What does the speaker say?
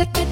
tick, tick.